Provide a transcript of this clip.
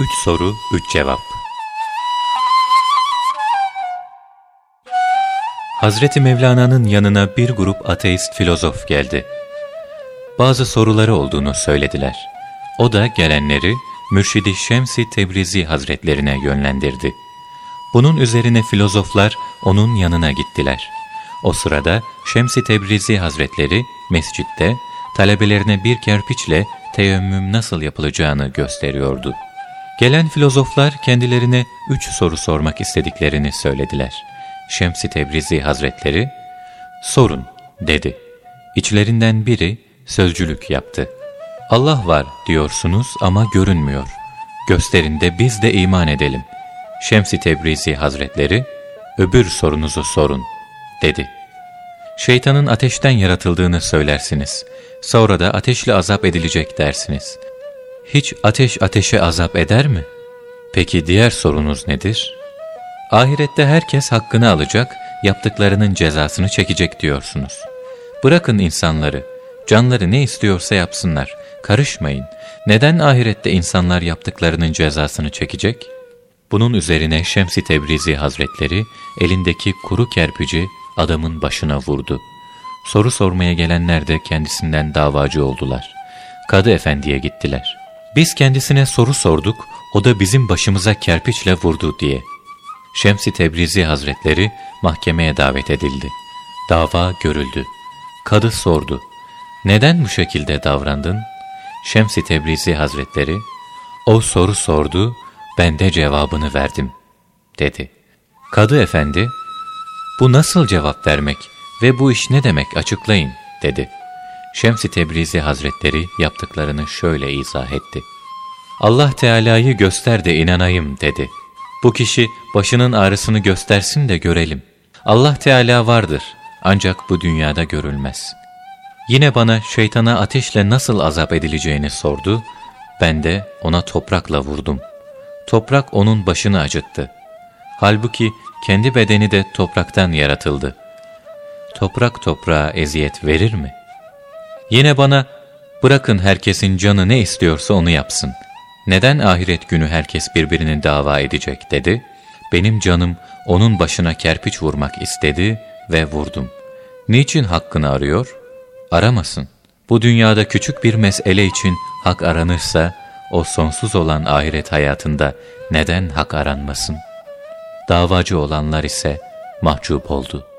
3 soru 3 cevap Hazreti Mevlana'nın yanına bir grup ateist filozof geldi. Bazı soruları olduğunu söylediler. O da gelenleri Mürşidi Şemsi Tebrizi Hazretlerine yönlendirdi. Bunun üzerine filozoflar onun yanına gittiler. O sırada Şemsi Tebrizi Hazretleri mescitte talebelerine bir kerpiçle teyemmüm nasıl yapılacağını gösteriyordu. Gelen filozoflar kendilerine üç soru sormak istediklerini söylediler. Şemsi Tebrizi Hazretleri, ''Sorun'' dedi. İçlerinden biri sözcülük yaptı. ''Allah var diyorsunuz ama görünmüyor. Gösterin de biz de iman edelim.'' Şemsi Tebrizi Hazretleri, ''Öbür sorunuzu sorun.'' dedi. Şeytanın ateşten yaratıldığını söylersiniz. Sonra da ateşle azap edilecek dersiniz. Hiç ateş ateşe azap eder mi? Peki diğer sorunuz nedir? Ahirette herkes hakkını alacak, yaptıklarının cezasını çekecek diyorsunuz. Bırakın insanları, canları ne istiyorsa yapsınlar, karışmayın. Neden ahirette insanlar yaptıklarının cezasını çekecek? Bunun üzerine Şemsi Tebrizi Hazretleri elindeki kuru kerpici adamın başına vurdu. Soru sormaya gelenler de kendisinden davacı oldular. Kadı efendiye gittiler. Biz kendisine soru sorduk, o da bizim başımıza kerpiçle vurdu diye. Şemsi Tebrizi Hazretleri mahkemeye davet edildi. Dava görüldü. Kadı sordu. Neden bu şekilde davrandın? Şemsi Tebrizi Hazretleri, o soru sordu, ben de cevabını verdim, dedi. Kadı efendi, bu nasıl cevap vermek ve bu iş ne demek açıklayın, dedi. Şems-i Tebrizi Hazretleri yaptıklarını şöyle izah etti. Allah Teala'yı göster de inanayım, dedi. Bu kişi başının ağrısını göstersin de görelim. Allah Teala vardır, ancak bu dünyada görülmez. Yine bana şeytana ateşle nasıl azap edileceğini sordu, ben de ona toprakla vurdum. Toprak onun başını acıttı. Halbuki kendi bedeni de topraktan yaratıldı. Toprak toprağa eziyet verir mi? Yine bana, bırakın herkesin canı ne istiyorsa onu yapsın. Neden ahiret günü herkes birbirini dava edecek dedi. Benim canım onun başına kerpiç vurmak istedi ve vurdum. Niçin hakkını arıyor? Aramasın. Bu dünyada küçük bir mesele için hak aranırsa, o sonsuz olan ahiret hayatında neden hak aranmasın? Davacı olanlar ise mahcup oldu.